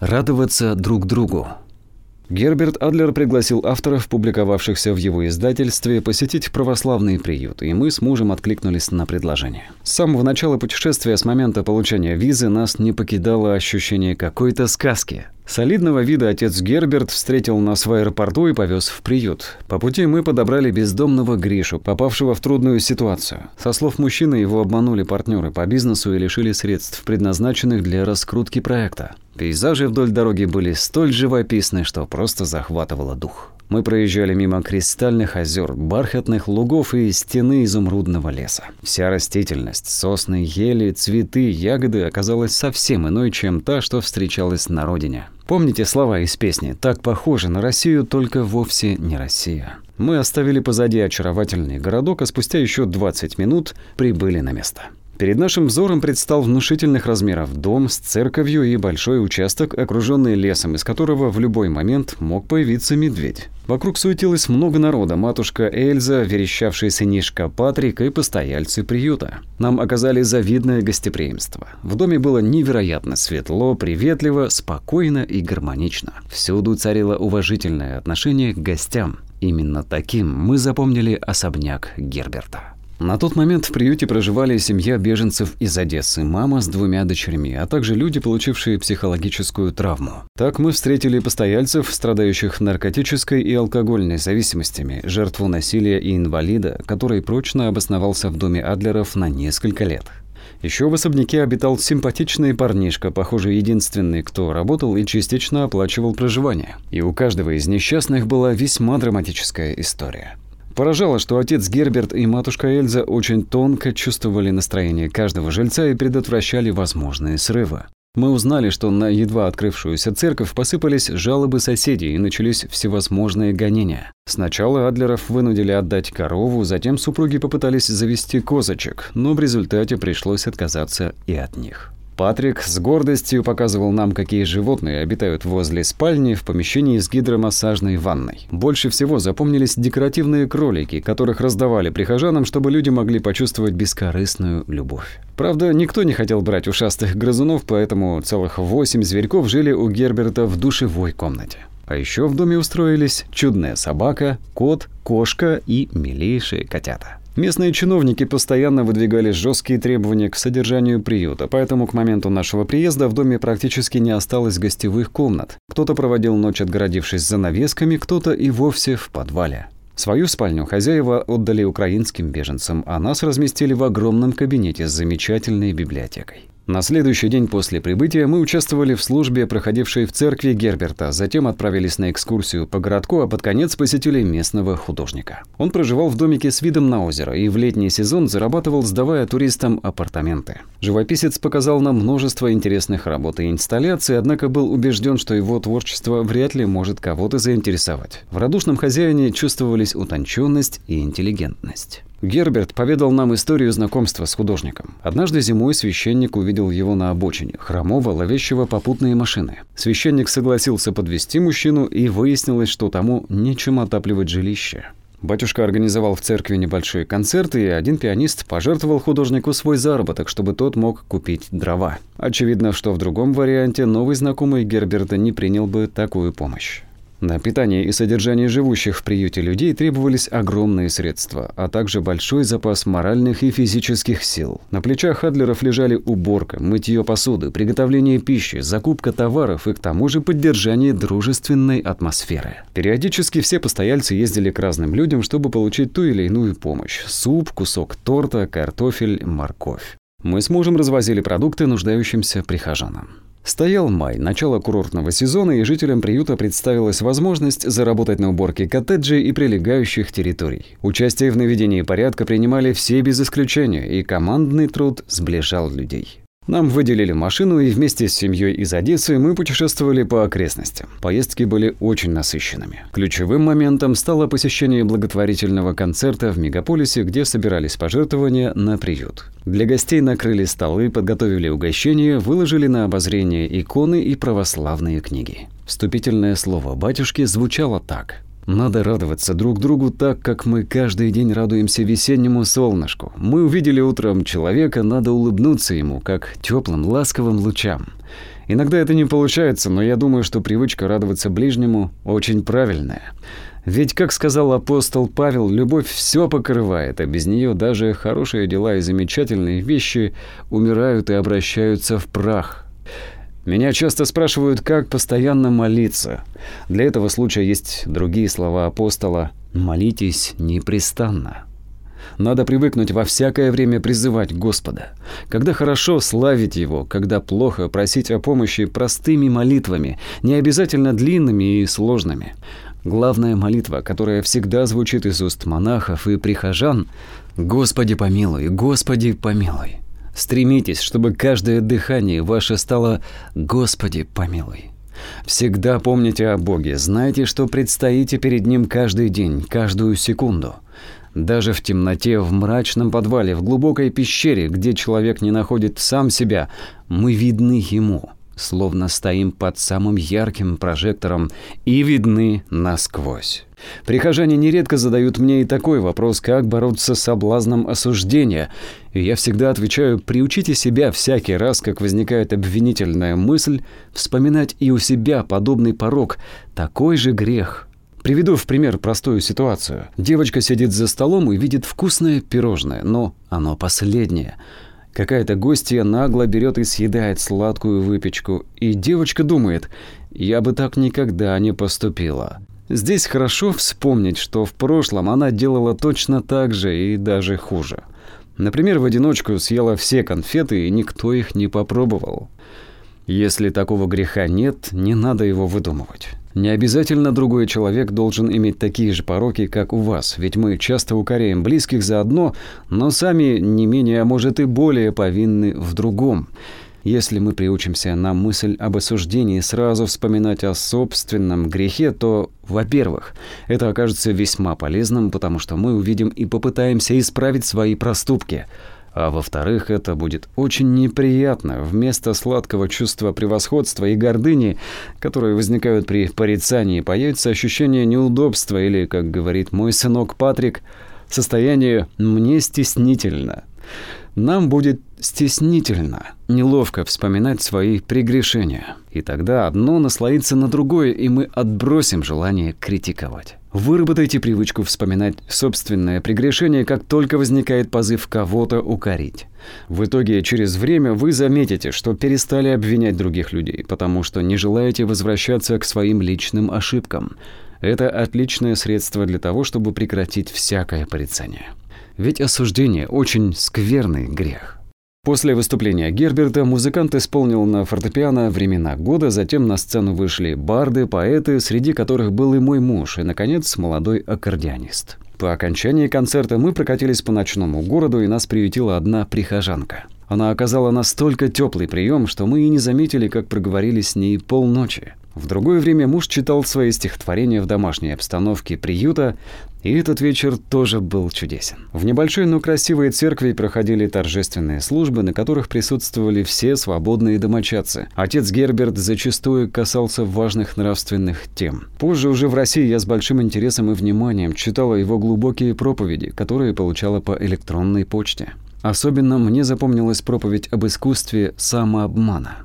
Радоваться друг другу. Герберт Адлер пригласил авторов, публиковавшихся в его издательстве, посетить православный приют, и мы с мужем откликнулись на предложение. С самого начала путешествия, с момента получения визы, нас не покидало ощущение какой-то сказки. Солидного вида отец Герберт встретил нас в аэропорту и повез в приют. По пути мы подобрали бездомного Гришу, попавшего в трудную ситуацию. Со слов мужчины, его обманули партнеры по бизнесу и лишили средств, предназначенных для раскрутки проекта. Пейзажи вдоль дороги были столь живописны, что просто захватывало дух. Мы проезжали мимо кристальных озер, бархатных лугов и стены изумрудного леса. Вся растительность, сосны, ели, цветы, ягоды оказалась совсем иной, чем та, что встречалась на родине. Помните слова из песни «Так похоже на Россию, только вовсе не Россия». Мы оставили позади очаровательный городок, а спустя еще 20 минут прибыли на место. Перед нашим взором предстал внушительных размеров дом с церковью и большой участок, окруженный лесом, из которого в любой момент мог появиться медведь. Вокруг суетилось много народа, матушка Эльза, верещавший сынишка Патрик и постояльцы приюта. Нам оказали завидное гостеприимство. В доме было невероятно светло, приветливо, спокойно и гармонично. Всюду царило уважительное отношение к гостям. Именно таким мы запомнили особняк Герберта. На тот момент в приюте проживали семья беженцев из Одессы, мама с двумя дочерьми, а также люди, получившие психологическую травму. Так мы встретили постояльцев, страдающих наркотической и алкогольной зависимостями, жертву насилия и инвалида, который прочно обосновался в доме Адлеров на несколько лет. Еще в особняке обитал симпатичный парнишка, похоже, единственный, кто работал и частично оплачивал проживание. И у каждого из несчастных была весьма драматическая история. Поражало, что отец Герберт и матушка Эльза очень тонко чувствовали настроение каждого жильца и предотвращали возможные срывы. Мы узнали, что на едва открывшуюся церковь посыпались жалобы соседей и начались всевозможные гонения. Сначала Адлеров вынудили отдать корову, затем супруги попытались завести козочек, но в результате пришлось отказаться и от них. Патрик с гордостью показывал нам, какие животные обитают возле спальни в помещении с гидромассажной ванной. Больше всего запомнились декоративные кролики, которых раздавали прихожанам, чтобы люди могли почувствовать бескорыстную любовь. Правда, никто не хотел брать ушастых грызунов, поэтому целых восемь зверьков жили у Герберта в душевой комнате. А еще в доме устроились чудная собака, кот, кошка и милейшие котята. Местные чиновники постоянно выдвигали жесткие требования к содержанию приюта, поэтому к моменту нашего приезда в доме практически не осталось гостевых комнат. Кто-то проводил ночь, отгородившись занавесками, кто-то и вовсе в подвале. Свою спальню хозяева отдали украинским беженцам, а нас разместили в огромном кабинете с замечательной библиотекой. На следующий день после прибытия мы участвовали в службе, проходившей в церкви Герберта, затем отправились на экскурсию по городку, а под конец посетили местного художника. Он проживал в домике с видом на озеро и в летний сезон зарабатывал, сдавая туристам апартаменты. Живописец показал нам множество интересных работ и инсталляций, однако был убежден, что его творчество вряд ли может кого-то заинтересовать. В радушном хозяине чувствовались утонченность и интеллигентность. Герберт поведал нам историю знакомства с художником. Однажды зимой священник увидел его на обочине, хромого, ловящего попутные машины. Священник согласился подвести мужчину, и выяснилось, что тому нечем отапливать жилище. Батюшка организовал в церкви небольшой концерт, и один пианист пожертвовал художнику свой заработок, чтобы тот мог купить дрова. Очевидно, что в другом варианте новый знакомый Герберта не принял бы такую помощь. На питание и содержание живущих в приюте людей требовались огромные средства, а также большой запас моральных и физических сил. На плечах Адлеров лежали уборка, мытье посуды, приготовление пищи, закупка товаров и к тому же поддержание дружественной атмосферы. Периодически все постояльцы ездили к разным людям, чтобы получить ту или иную помощь – суп, кусок торта, картофель, морковь. Мы с мужем развозили продукты нуждающимся прихожанам. Стоял май, начало курортного сезона, и жителям приюта представилась возможность заработать на уборке коттеджей и прилегающих территорий. Участие в наведении порядка принимали все без исключения, и командный труд сближал людей. Нам выделили машину, и вместе с семьей из Одессы мы путешествовали по окрестностям. Поездки были очень насыщенными. Ключевым моментом стало посещение благотворительного концерта в мегаполисе, где собирались пожертвования на приют. Для гостей накрыли столы, подготовили угощения, выложили на обозрение иконы и православные книги. Вступительное слово батюшки звучало так. Надо радоваться друг другу так, как мы каждый день радуемся весеннему солнышку. Мы увидели утром человека, надо улыбнуться ему, как теплым, ласковым лучам. Иногда это не получается, но я думаю, что привычка радоваться ближнему очень правильная. Ведь, как сказал апостол Павел, любовь все покрывает, а без нее даже хорошие дела и замечательные вещи умирают и обращаются в прах. Меня часто спрашивают, как постоянно молиться. Для этого случая есть другие слова апостола «молитесь непрестанно». Надо привыкнуть во всякое время призывать Господа. Когда хорошо, славить Его, когда плохо, просить о помощи простыми молитвами, не обязательно длинными и сложными. Главная молитва, которая всегда звучит из уст монахов и прихожан «Господи помилуй, Господи помилуй». Стремитесь, чтобы каждое дыхание ваше стало «Господи помилуй». Всегда помните о Боге, знайте, что предстоите перед Ним каждый день, каждую секунду. Даже в темноте, в мрачном подвале, в глубокой пещере, где человек не находит сам себя, мы видны ему, словно стоим под самым ярким прожектором и видны насквозь. Прихожане нередко задают мне и такой вопрос, как бороться с соблазном осуждения. И я всегда отвечаю, приучите себя всякий раз, как возникает обвинительная мысль, вспоминать и у себя подобный порог, такой же грех, Приведу в пример простую ситуацию. Девочка сидит за столом и видит вкусное пирожное, но оно последнее. Какая-то гостья нагло берет и съедает сладкую выпечку, и девочка думает, я бы так никогда не поступила. Здесь хорошо вспомнить, что в прошлом она делала точно так же и даже хуже. Например, в одиночку съела все конфеты, и никто их не попробовал. Если такого греха нет, не надо его выдумывать. Не обязательно другой человек должен иметь такие же пороки, как у вас, ведь мы часто укоряем близких за одно, но сами не менее, а может и более повинны в другом. Если мы приучимся на мысль об осуждении сразу вспоминать о собственном грехе, то, во-первых, это окажется весьма полезным, потому что мы увидим и попытаемся исправить свои проступки – а во-вторых, это будет очень неприятно. Вместо сладкого чувства превосходства и гордыни, которые возникают при порицании, появится ощущение неудобства или, как говорит мой сынок Патрик, состояние «мне стеснительно». Нам будет стеснительно, неловко вспоминать свои прегрешения. И тогда одно наслоится на другое, и мы отбросим желание критиковать. Выработайте привычку вспоминать собственное прегрешение, как только возникает позыв кого-то укорить. В итоге, через время вы заметите, что перестали обвинять других людей, потому что не желаете возвращаться к своим личным ошибкам. Это отличное средство для того, чтобы прекратить всякое порицание. Ведь осуждение – очень скверный грех. После выступления Герберта музыкант исполнил на фортепиано «Времена года», затем на сцену вышли барды, поэты, среди которых был и мой муж, и, наконец, молодой аккордеонист. По окончании концерта мы прокатились по ночному городу, и нас приютила одна прихожанка. Она оказала настолько теплый прием, что мы и не заметили, как проговорили с ней полночи. В другое время муж читал свои стихотворения в домашней обстановке приюта, и этот вечер тоже был чудесен. В небольшой, но красивой церкви проходили торжественные службы, на которых присутствовали все свободные домочадцы. Отец Герберт зачастую касался важных нравственных тем. Позже уже в России я с большим интересом и вниманием читала его глубокие проповеди, которые получала по электронной почте. Особенно мне запомнилась проповедь об искусстве самообмана.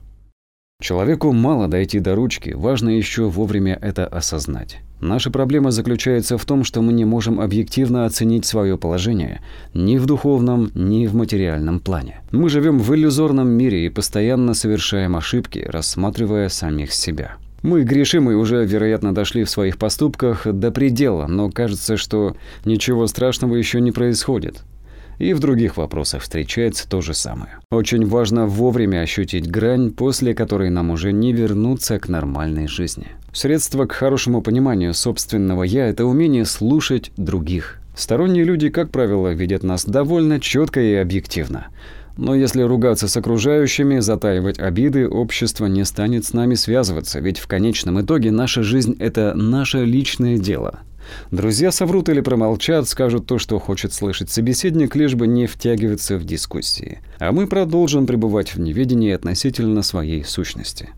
Человеку мало дойти до ручки, важно еще вовремя это осознать. Наша проблема заключается в том, что мы не можем объективно оценить свое положение ни в духовном, ни в материальном плане. Мы живем в иллюзорном мире и постоянно совершаем ошибки, рассматривая самих себя. Мы грешим и уже, вероятно, дошли в своих поступках до предела, но кажется, что ничего страшного еще не происходит. И в других вопросах встречается то же самое. Очень важно вовремя ощутить грань, после которой нам уже не вернуться к нормальной жизни. Средство к хорошему пониманию собственного «я» – это умение слушать других. Сторонние люди, как правило, видят нас довольно четко и объективно. Но если ругаться с окружающими, затаивать обиды, общество не станет с нами связываться, ведь в конечном итоге наша жизнь – это наше личное дело. Друзья соврут или промолчат, скажут то, что хочет слышать собеседник, лишь бы не втягиваться в дискуссии. А мы продолжим пребывать в неведении относительно своей сущности.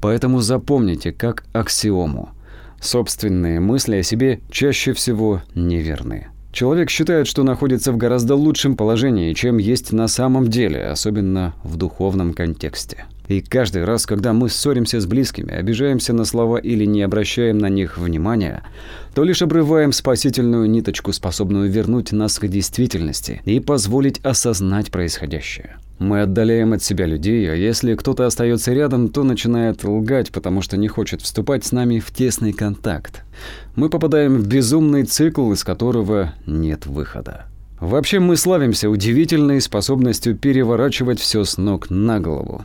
Поэтому запомните как аксиому. Собственные мысли о себе чаще всего неверны. Человек считает, что находится в гораздо лучшем положении, чем есть на самом деле, особенно в духовном контексте. И каждый раз, когда мы ссоримся с близкими, обижаемся на слова или не обращаем на них внимания, то лишь обрываем спасительную ниточку, способную вернуть нас к действительности и позволить осознать происходящее. Мы отдаляем от себя людей, а если кто-то остается рядом, то начинает лгать, потому что не хочет вступать с нами в тесный контакт. Мы попадаем в безумный цикл, из которого нет выхода. Вообще мы славимся удивительной способностью переворачивать все с ног на голову.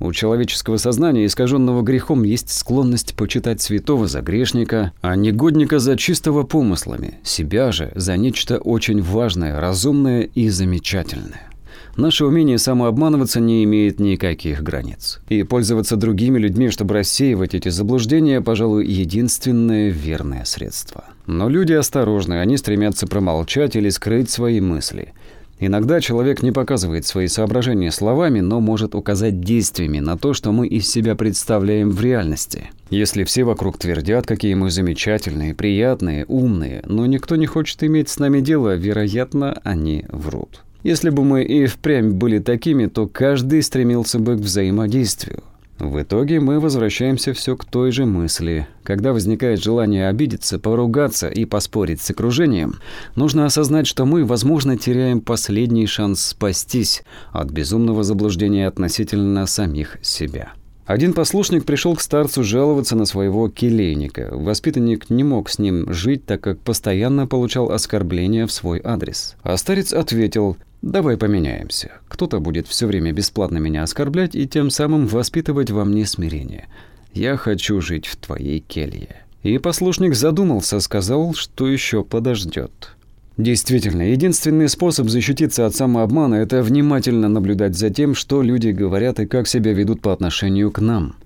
У человеческого сознания, искаженного грехом, есть склонность почитать святого за грешника, а негодника за чистого помыслами, себя же за нечто очень важное, разумное и замечательное. Наше умение самообманываться не имеет никаких границ. И пользоваться другими людьми, чтобы рассеивать эти заблуждения, пожалуй, единственное верное средство. Но люди осторожны, они стремятся промолчать или скрыть свои мысли. Иногда человек не показывает свои соображения словами, но может указать действиями на то, что мы из себя представляем в реальности. Если все вокруг твердят, какие мы замечательные, приятные, умные, но никто не хочет иметь с нами дело, вероятно, они врут. Если бы мы и впрямь были такими, то каждый стремился бы к взаимодействию. В итоге мы возвращаемся все к той же мысли. Когда возникает желание обидеться, поругаться и поспорить с окружением, нужно осознать, что мы, возможно, теряем последний шанс спастись от безумного заблуждения относительно самих себя. Один послушник пришел к старцу жаловаться на своего келейника. Воспитанник не мог с ним жить, так как постоянно получал оскорбления в свой адрес. А старец ответил – Давай поменяемся. Кто-то будет все время бесплатно меня оскорблять и тем самым воспитывать во мне смирение. Я хочу жить в твоей келье. И послушник задумался, сказал, что еще подождет. Действительно, единственный способ защититься от самообмана – это внимательно наблюдать за тем, что люди говорят и как себя ведут по отношению к нам.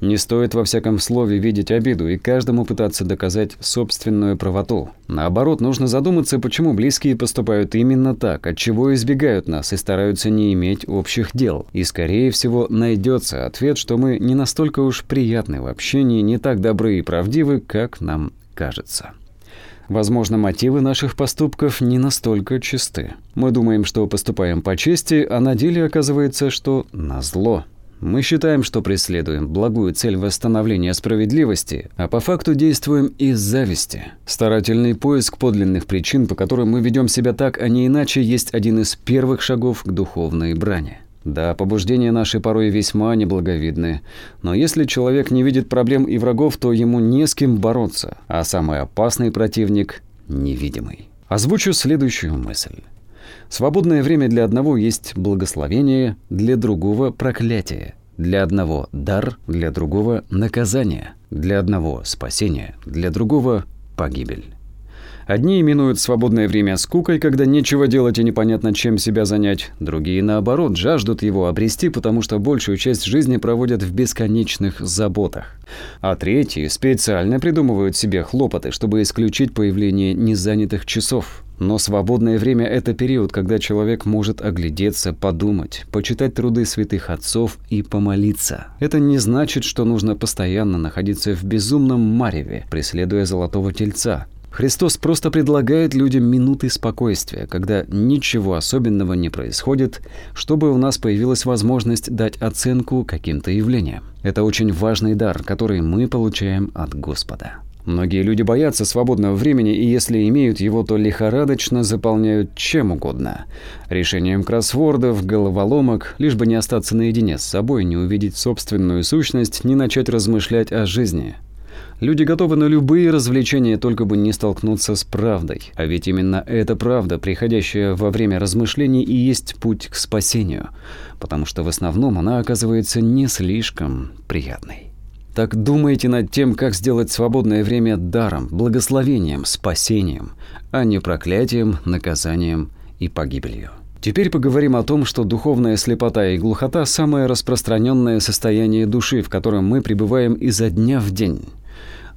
Не стоит во всяком слове видеть обиду и каждому пытаться доказать собственную правоту. Наоборот, нужно задуматься, почему близкие поступают именно так, от чего избегают нас и стараются не иметь общих дел. И, скорее всего, найдется ответ, что мы не настолько уж приятны в общении, не так добры и правдивы, как нам кажется. Возможно, мотивы наших поступков не настолько чисты. Мы думаем, что поступаем по чести, а на деле оказывается, что на зло. Мы считаем, что преследуем благую цель восстановления справедливости, а по факту действуем из зависти. Старательный поиск подлинных причин, по которым мы ведем себя так, а не иначе, есть один из первых шагов к духовной брани. Да, побуждения наши порой весьма неблаговидны, но если человек не видит проблем и врагов, то ему не с кем бороться, а самый опасный противник – невидимый. Озвучу следующую мысль. Свободное время для одного есть благословение, для другого – проклятие. Для одного – дар, для другого – наказание. Для одного – спасение, для другого – погибель. Одни именуют свободное время скукой, когда нечего делать и непонятно, чем себя занять. Другие, наоборот, жаждут его обрести, потому что большую часть жизни проводят в бесконечных заботах. А третьи специально придумывают себе хлопоты, чтобы исключить появление незанятых часов. Но свободное время – это период, когда человек может оглядеться, подумать, почитать труды святых отцов и помолиться. Это не значит, что нужно постоянно находиться в безумном мареве, преследуя золотого тельца. Христос просто предлагает людям минуты спокойствия, когда ничего особенного не происходит, чтобы у нас появилась возможность дать оценку каким-то явлениям. Это очень важный дар, который мы получаем от Господа. Многие люди боятся свободного времени, и если имеют его, то лихорадочно заполняют чем угодно. Решением кроссвордов, головоломок, лишь бы не остаться наедине с собой, не увидеть собственную сущность, не начать размышлять о жизни. Люди готовы на любые развлечения, только бы не столкнуться с правдой. А ведь именно эта правда, приходящая во время размышлений, и есть путь к спасению. Потому что в основном она оказывается не слишком приятной. Так думайте над тем, как сделать свободное время даром, благословением, спасением, а не проклятием, наказанием и погибелью. Теперь поговорим о том, что духовная слепота и глухота – самое распространенное состояние души, в котором мы пребываем изо дня в день.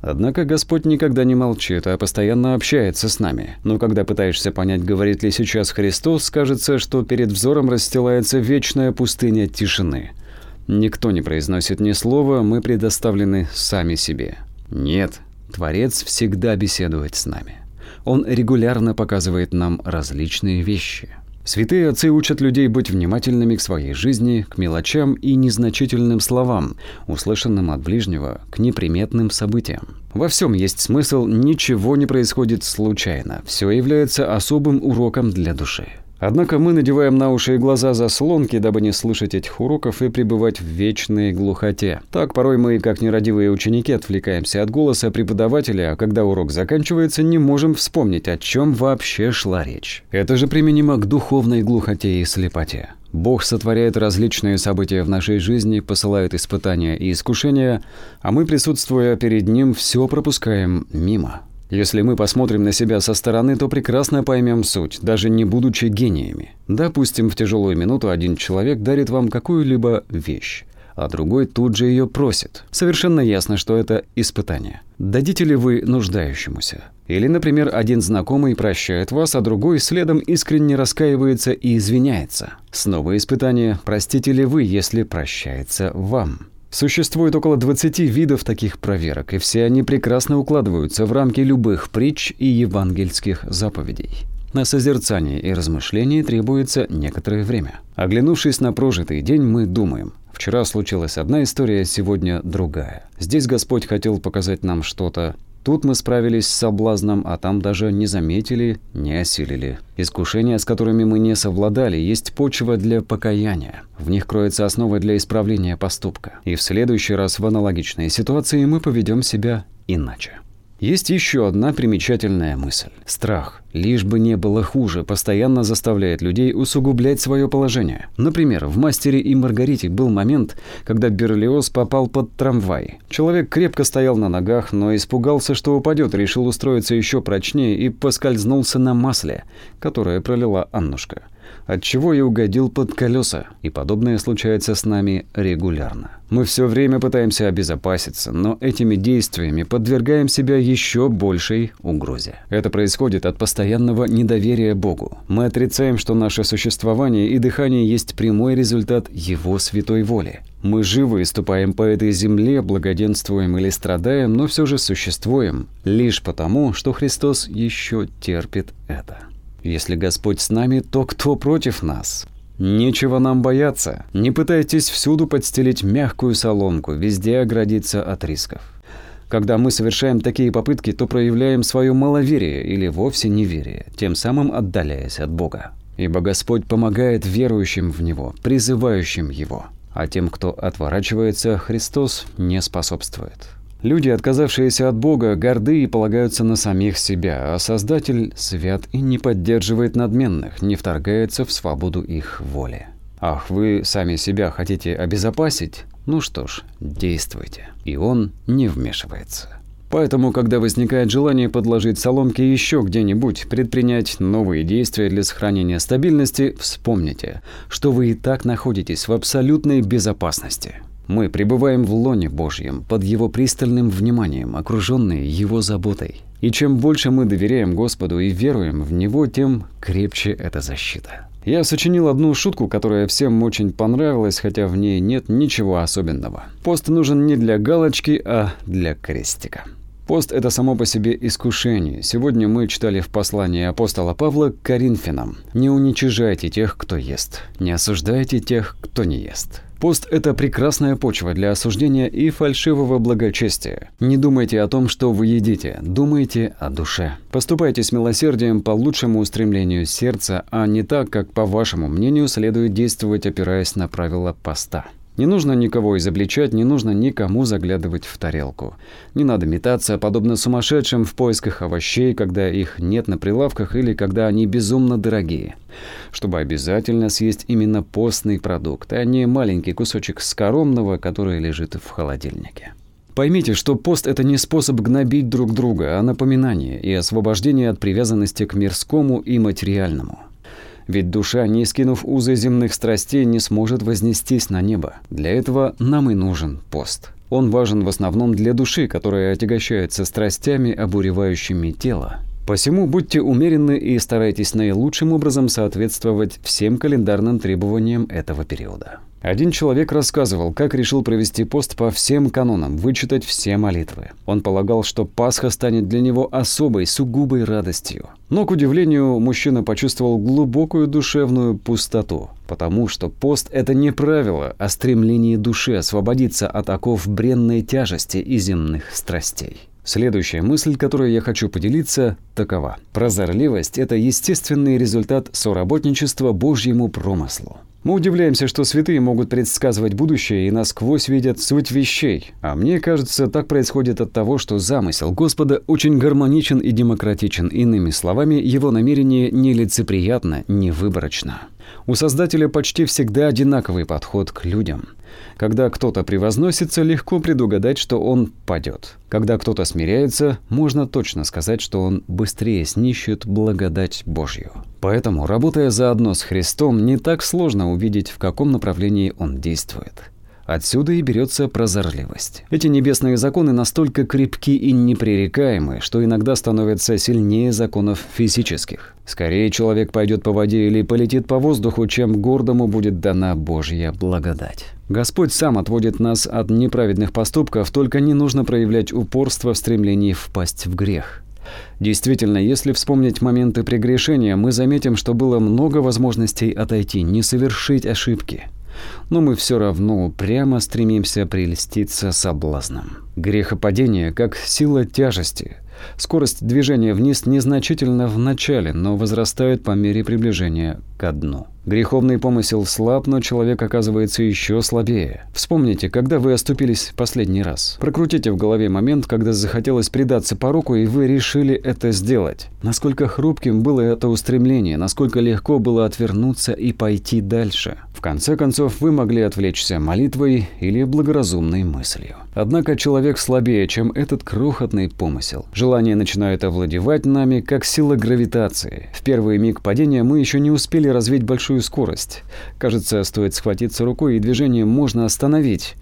Однако Господь никогда не молчит, а постоянно общается с нами. Но когда пытаешься понять, говорит ли сейчас Христос, кажется, что перед взором расстилается вечная пустыня тишины. Никто не произносит ни слова, мы предоставлены сами себе. Нет, Творец всегда беседует с нами. Он регулярно показывает нам различные вещи. Святые отцы учат людей быть внимательными к своей жизни, к мелочам и незначительным словам, услышанным от ближнего, к неприметным событиям. Во всем есть смысл, ничего не происходит случайно, все является особым уроком для души. Однако мы надеваем на уши и глаза заслонки, дабы не слышать этих уроков и пребывать в вечной глухоте. Так порой мы, как нерадивые ученики, отвлекаемся от голоса преподавателя, а когда урок заканчивается, не можем вспомнить, о чем вообще шла речь. Это же применимо к духовной глухоте и слепоте. Бог сотворяет различные события в нашей жизни, посылает испытания и искушения, а мы, присутствуя перед Ним, все пропускаем мимо. Если мы посмотрим на себя со стороны, то прекрасно поймем суть, даже не будучи гениями. Допустим, в тяжелую минуту один человек дарит вам какую-либо вещь, а другой тут же ее просит. Совершенно ясно, что это испытание. Дадите ли вы нуждающемуся? Или, например, один знакомый прощает вас, а другой следом искренне раскаивается и извиняется. Снова испытание, простите ли вы, если прощается вам? Существует около 20 видов таких проверок, и все они прекрасно укладываются в рамки любых притч и евангельских заповедей. На созерцание и размышление требуется некоторое время. Оглянувшись на прожитый день, мы думаем, вчера случилась одна история, сегодня другая. Здесь Господь хотел показать нам что-то, Тут мы справились с соблазном, а там даже не заметили, не осилили. Искушения, с которыми мы не совладали, есть почва для покаяния. В них кроется основа для исправления поступка. И в следующий раз в аналогичной ситуации мы поведем себя иначе. Есть еще одна примечательная мысль. Страх, лишь бы не было хуже, постоянно заставляет людей усугублять свое положение. Например, в «Мастере и Маргарите» был момент, когда Берлиоз попал под трамвай. Человек крепко стоял на ногах, но испугался, что упадет, решил устроиться еще прочнее и поскользнулся на масле, которое пролила Аннушка отчего и угодил под колеса, и подобное случается с нами регулярно. Мы все время пытаемся обезопаситься, но этими действиями подвергаем себя еще большей угрозе. Это происходит от постоянного недоверия Богу. Мы отрицаем, что наше существование и дыхание есть прямой результат Его святой воли. Мы живы и ступаем по этой земле, благоденствуем или страдаем, но все же существуем, лишь потому, что Христос еще терпит это. Если Господь с нами, то кто против нас? Нечего нам бояться. Не пытайтесь всюду подстелить мягкую соломку, везде оградиться от рисков. Когда мы совершаем такие попытки, то проявляем свое маловерие или вовсе неверие, тем самым отдаляясь от Бога. Ибо Господь помогает верующим в Него, призывающим Его, а тем, кто отворачивается, Христос не способствует. Люди, отказавшиеся от Бога, горды и полагаются на самих себя, а Создатель свят и не поддерживает надменных, не вторгается в свободу их воли. Ах, вы сами себя хотите обезопасить? Ну что ж, действуйте. И он не вмешивается. Поэтому, когда возникает желание подложить соломки еще где-нибудь, предпринять новые действия для сохранения стабильности, вспомните, что вы и так находитесь в абсолютной безопасности. Мы пребываем в лоне Божьем, под Его пристальным вниманием, окруженные Его заботой. И чем больше мы доверяем Господу и веруем в Него, тем крепче эта защита. Я сочинил одну шутку, которая всем очень понравилась, хотя в ней нет ничего особенного. Пост нужен не для галочки, а для крестика. Пост – это само по себе искушение. Сегодня мы читали в послании апостола Павла к Коринфянам. «Не уничижайте тех, кто ест, не осуждайте тех, кто не ест». Пост – это прекрасная почва для осуждения и фальшивого благочестия. Не думайте о том, что вы едите, думайте о душе. Поступайте с милосердием по лучшему устремлению сердца, а не так, как, по вашему мнению, следует действовать, опираясь на правила поста. Не нужно никого изобличать, не нужно никому заглядывать в тарелку. Не надо метаться, подобно сумасшедшим, в поисках овощей, когда их нет на прилавках или когда они безумно дорогие. Чтобы обязательно съесть именно постный продукт, а не маленький кусочек скоромного, который лежит в холодильнике. Поймите, что пост – это не способ гнобить друг друга, а напоминание и освобождение от привязанности к мирскому и материальному. Ведь душа, не скинув узы земных страстей, не сможет вознестись на небо. Для этого нам и нужен пост. Он важен в основном для души, которая отягощается страстями, обуревающими тело. Посему будьте умеренны и старайтесь наилучшим образом соответствовать всем календарным требованиям этого периода. Один человек рассказывал, как решил провести пост по всем канонам, вычитать все молитвы. Он полагал, что Пасха станет для него особой, сугубой радостью. Но, к удивлению, мужчина почувствовал глубокую душевную пустоту, потому что пост – это не правило, а стремление души освободиться от оков бренной тяжести и земных страстей. Следующая мысль, которой я хочу поделиться, такова. Прозорливость – это естественный результат соработничества Божьему промыслу. Мы удивляемся, что святые могут предсказывать будущее и насквозь видят суть вещей. А мне кажется, так происходит от того, что замысел Господа очень гармоничен и демократичен. Иными словами, его намерение нелицеприятно, невыборочно. У Создателя почти всегда одинаковый подход к людям. Когда кто-то превозносится, легко предугадать, что он падет. Когда кто-то смиряется, можно точно сказать, что он быстрее снищет благодать Божью. Поэтому, работая заодно с Христом, не так сложно увидеть, в каком направлении он действует. Отсюда и берется прозорливость. Эти небесные законы настолько крепки и непререкаемы, что иногда становятся сильнее законов физических. Скорее человек пойдет по воде или полетит по воздуху, чем гордому будет дана Божья благодать. Господь сам отводит нас от неправедных поступков, только не нужно проявлять упорство в стремлении впасть в грех. Действительно, если вспомнить моменты прегрешения, мы заметим, что было много возможностей отойти, не совершить ошибки но мы все равно прямо стремимся прельститься соблазном. Грехопадение как сила тяжести. Скорость движения вниз незначительна в начале, но возрастает по мере приближения ко дну. Греховный помысел слаб, но человек оказывается еще слабее. Вспомните, когда вы оступились последний раз. Прокрутите в голове момент, когда захотелось предаться пороку, и вы решили это сделать. Насколько хрупким было это устремление, насколько легко было отвернуться и пойти дальше. В конце концов, вы могли отвлечься молитвой или благоразумной мыслью. Однако человек слабее, чем этот крохотный помысел. Желание начинает овладевать нами, как сила гравитации. В первый миг падения мы еще не успели развить большую большую скорость. Кажется, стоит схватиться рукой, и движение можно остановить.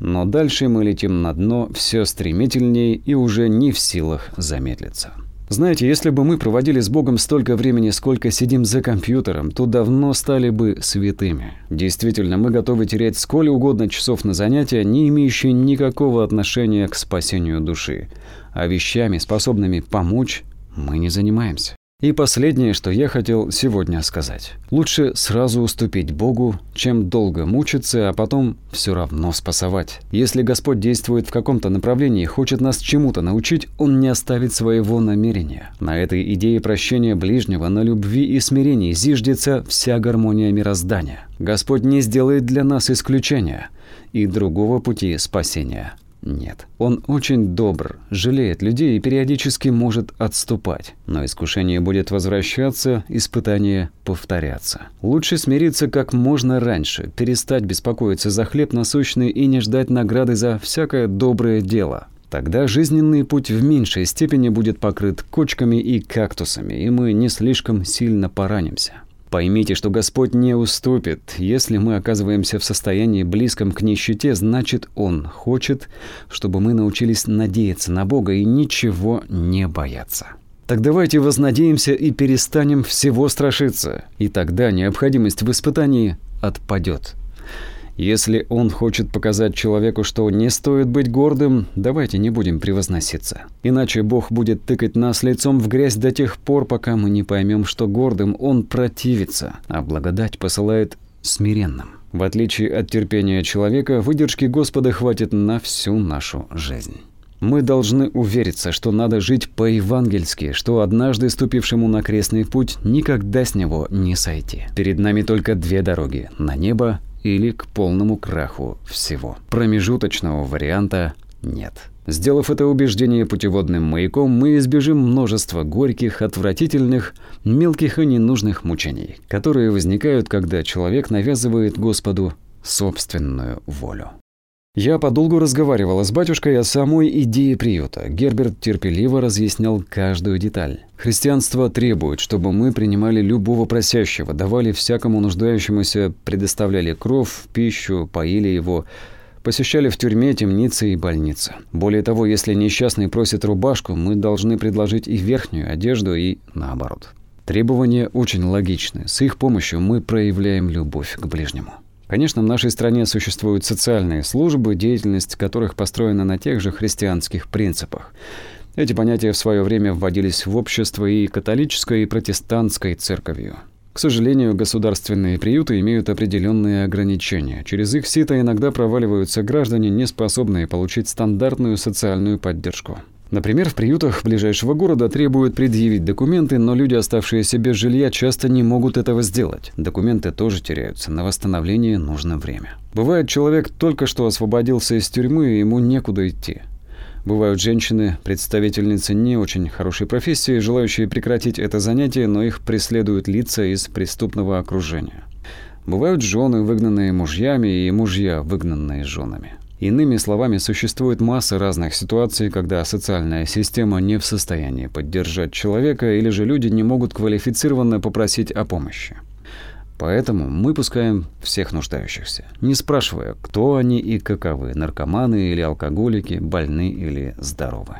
Но дальше мы летим на дно все стремительнее и уже не в силах замедлиться. Знаете, если бы мы проводили с Богом столько времени, сколько сидим за компьютером, то давно стали бы святыми. Действительно, мы готовы терять сколь угодно часов на занятия, не имеющие никакого отношения к спасению души. А вещами, способными помочь, мы не занимаемся. И последнее, что я хотел сегодня сказать. Лучше сразу уступить Богу, чем долго мучиться, а потом все равно спасовать. Если Господь действует в каком-то направлении хочет нас чему-то научить, Он не оставит своего намерения. На этой идее прощения ближнего, на любви и смирении зиждется вся гармония мироздания. Господь не сделает для нас исключения, и другого пути спасения нет. Он очень добр, жалеет людей и периодически может отступать. Но искушение будет возвращаться, испытание повторяться. Лучше смириться как можно раньше, перестать беспокоиться за хлеб насущный и не ждать награды за всякое доброе дело. Тогда жизненный путь в меньшей степени будет покрыт кочками и кактусами, и мы не слишком сильно поранимся. Поймите, что Господь не уступит. Если мы оказываемся в состоянии близком к нищете, значит Он хочет, чтобы мы научились надеяться на Бога и ничего не бояться. Так давайте вознадеемся и перестанем всего страшиться. И тогда необходимость в испытании отпадет. Если он хочет показать человеку, что не стоит быть гордым, давайте не будем превозноситься. Иначе Бог будет тыкать нас лицом в грязь до тех пор, пока мы не поймем, что гордым он противится, а благодать посылает смиренным. В отличие от терпения человека, выдержки Господа хватит на всю нашу жизнь. Мы должны увериться, что надо жить по-евангельски, что однажды ступившему на крестный путь никогда с него не сойти. Перед нами только две дороги – на небо или к полному краху всего. Промежуточного варианта нет. Сделав это убеждение путеводным маяком, мы избежим множества горьких, отвратительных, мелких и ненужных мучений, которые возникают, когда человек навязывает Господу собственную волю. Я подолгу разговаривала с батюшкой о самой идее приюта. Герберт терпеливо разъяснял каждую деталь. Христианство требует, чтобы мы принимали любого просящего, давали всякому нуждающемуся, предоставляли кров, пищу, поили его, посещали в тюрьме, темницы и больницы. Более того, если несчастный просит рубашку, мы должны предложить и верхнюю одежду, и наоборот. Требования очень логичны. С их помощью мы проявляем любовь к ближнему. Конечно, в нашей стране существуют социальные службы, деятельность которых построена на тех же христианских принципах. Эти понятия в свое время вводились в общество и католической, и протестантской церковью. К сожалению, государственные приюты имеют определенные ограничения. Через их сито иногда проваливаются граждане, не способные получить стандартную социальную поддержку. Например, в приютах ближайшего города требуют предъявить документы, но люди, оставшиеся без жилья, часто не могут этого сделать. Документы тоже теряются, на восстановление нужно время. Бывает, человек только что освободился из тюрьмы, и ему некуда идти. Бывают женщины, представительницы не очень хорошей профессии, желающие прекратить это занятие, но их преследуют лица из преступного окружения. Бывают жены, выгнанные мужьями, и мужья, выгнанные женами. Иными словами, существует масса разных ситуаций, когда социальная система не в состоянии поддержать человека или же люди не могут квалифицированно попросить о помощи. Поэтому мы пускаем всех нуждающихся, не спрашивая, кто они и каковы, наркоманы или алкоголики, больны или здоровы.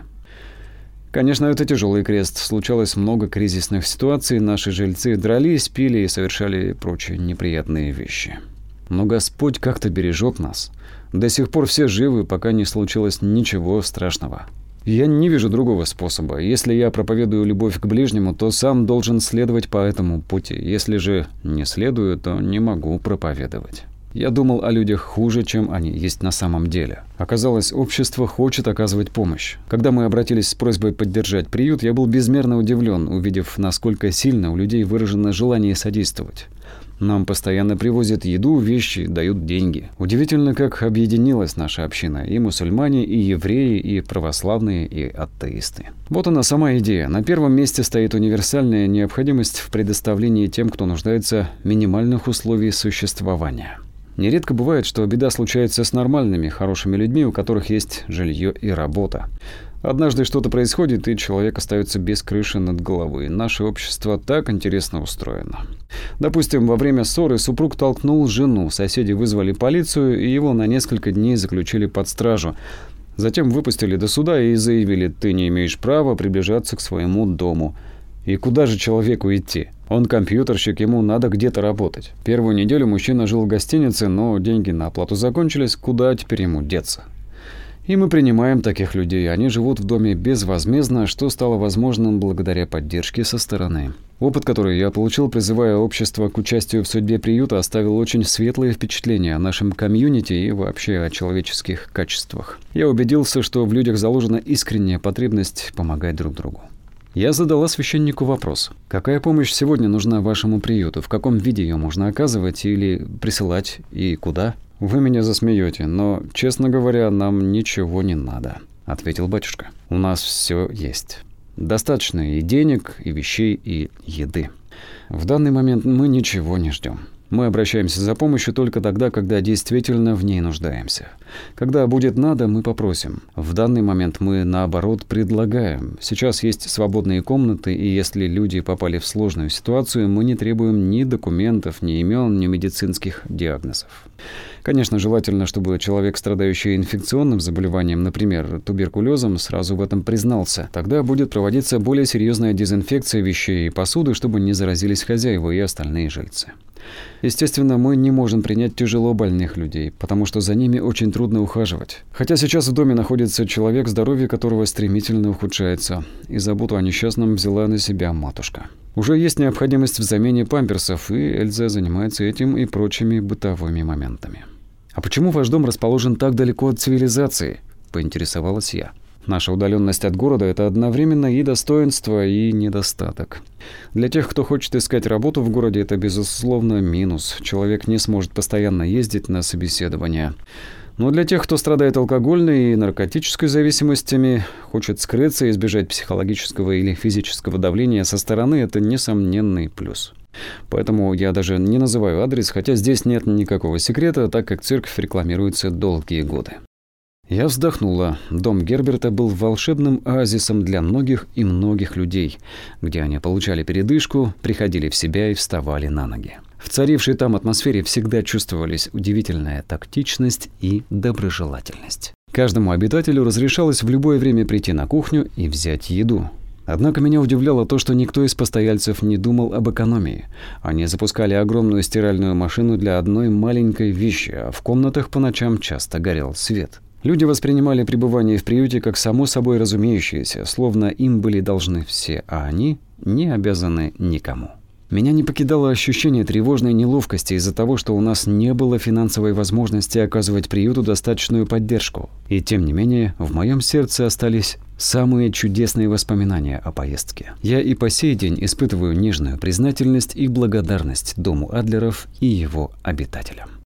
Конечно, это тяжелый крест. Случалось много кризисных ситуаций, наши жильцы дрались, пили и совершали прочие неприятные вещи. Но Господь как-то бережет нас. До сих пор все живы, пока не случилось ничего страшного. Я не вижу другого способа. Если я проповедую любовь к ближнему, то сам должен следовать по этому пути. Если же не следую, то не могу проповедовать. Я думал о людях хуже, чем они есть на самом деле. Оказалось, общество хочет оказывать помощь. Когда мы обратились с просьбой поддержать приют, я был безмерно удивлен, увидев, насколько сильно у людей выражено желание содействовать. Нам постоянно привозят еду, вещи, дают деньги. Удивительно, как объединилась наша община. И мусульмане, и евреи, и православные, и атеисты. Вот она сама идея. На первом месте стоит универсальная необходимость в предоставлении тем, кто нуждается, минимальных условий существования. Нередко бывает, что беда случается с нормальными, хорошими людьми, у которых есть жилье и работа. Однажды что-то происходит, и человек остается без крыши над головой. Наше общество так интересно устроено. Допустим, во время ссоры супруг толкнул жену, соседи вызвали полицию, и его на несколько дней заключили под стражу. Затем выпустили до суда и заявили, ты не имеешь права приближаться к своему дому. И куда же человеку идти? Он компьютерщик, ему надо где-то работать. Первую неделю мужчина жил в гостинице, но деньги на оплату закончились, куда теперь ему деться? И мы принимаем таких людей. Они живут в доме безвозмездно, что стало возможным благодаря поддержке со стороны. Опыт, который я получил, призывая общество к участию в судьбе приюта, оставил очень светлые впечатления о нашем комьюнити и вообще о человеческих качествах. Я убедился, что в людях заложена искренняя потребность помогать друг другу. Я задала священнику вопрос. Какая помощь сегодня нужна вашему приюту? В каком виде ее можно оказывать или присылать и куда? «Вы меня засмеете, но, честно говоря, нам ничего не надо», — ответил батюшка. «У нас все есть. Достаточно и денег, и вещей, и еды. В данный момент мы ничего не ждем. Мы обращаемся за помощью только тогда, когда действительно в ней нуждаемся. Когда будет надо, мы попросим. В данный момент мы, наоборот, предлагаем. Сейчас есть свободные комнаты, и если люди попали в сложную ситуацию, мы не требуем ни документов, ни имен, ни медицинских диагнозов. Конечно, желательно, чтобы человек, страдающий инфекционным заболеванием, например, туберкулезом, сразу в этом признался. Тогда будет проводиться более серьезная дезинфекция вещей и посуды, чтобы не заразились хозяева и остальные жильцы. Естественно, мы не можем принять тяжело больных людей, потому что за ними очень трудно ухаживать. Хотя сейчас в доме находится человек, здоровье которого стремительно ухудшается, и заботу о несчастном взяла на себя матушка. Уже есть необходимость в замене памперсов, и Эльза занимается этим и прочими бытовыми моментами. «А почему ваш дом расположен так далеко от цивилизации?» – поинтересовалась я. Наша удаленность от города – это одновременно и достоинство, и недостаток. Для тех, кто хочет искать работу в городе, это, безусловно, минус. Человек не сможет постоянно ездить на собеседование. Но для тех, кто страдает алкогольной и наркотической зависимостями, хочет скрыться и избежать психологического или физического давления со стороны, это несомненный плюс. Поэтому я даже не называю адрес, хотя здесь нет никакого секрета, так как церковь рекламируется долгие годы. Я вздохнула. Дом Герберта был волшебным оазисом для многих и многих людей, где они получали передышку, приходили в себя и вставали на ноги. В царившей там атмосфере всегда чувствовались удивительная тактичность и доброжелательность. Каждому обитателю разрешалось в любое время прийти на кухню и взять еду. Однако меня удивляло то, что никто из постояльцев не думал об экономии. Они запускали огромную стиральную машину для одной маленькой вещи, а в комнатах по ночам часто горел свет. Люди воспринимали пребывание в приюте как само собой разумеющееся, словно им были должны все, а они не обязаны никому. Меня не покидало ощущение тревожной неловкости из-за того, что у нас не было финансовой возможности оказывать приюту достаточную поддержку. И тем не менее, в моем сердце остались самые чудесные воспоминания о поездке. Я и по сей день испытываю нежную признательность и благодарность Дому Адлеров и его обитателям.